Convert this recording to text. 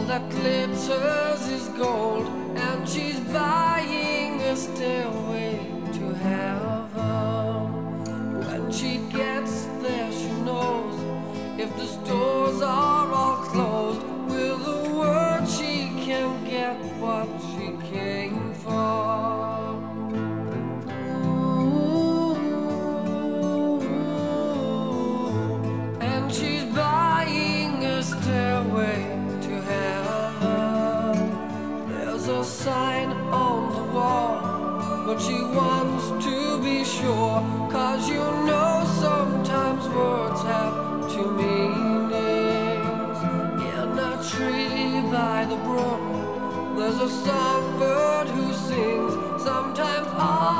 All that glitters is gold, and she's buying a stairway to heaven. When she gets there, she knows if the stores a sign on the wall. But she wants to be sure, cause you know sometimes words have two meanings. In a tree by the brook, there's a songbird who sings. Sometimes I